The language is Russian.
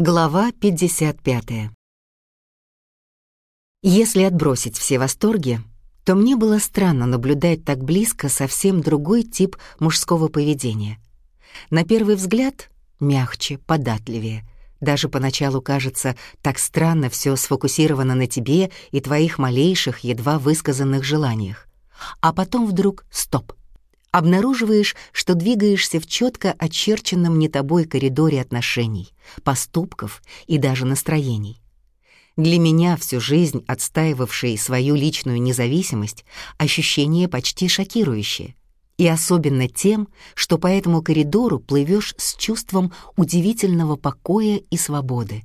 Глава 55. Если отбросить все восторги, то мне было странно наблюдать так близко совсем другой тип мужского поведения. На первый взгляд — мягче, податливее. Даже поначалу кажется, так странно все сфокусировано на тебе и твоих малейших, едва высказанных желаниях. А потом вдруг — стоп обнаруживаешь, что двигаешься в четко очерченном не тобой коридоре отношений, поступков и даже настроений. Для меня всю жизнь отстаивавшей свою личную независимость ощущение почти шокирующее. И особенно тем, что по этому коридору плывешь с чувством удивительного покоя и свободы.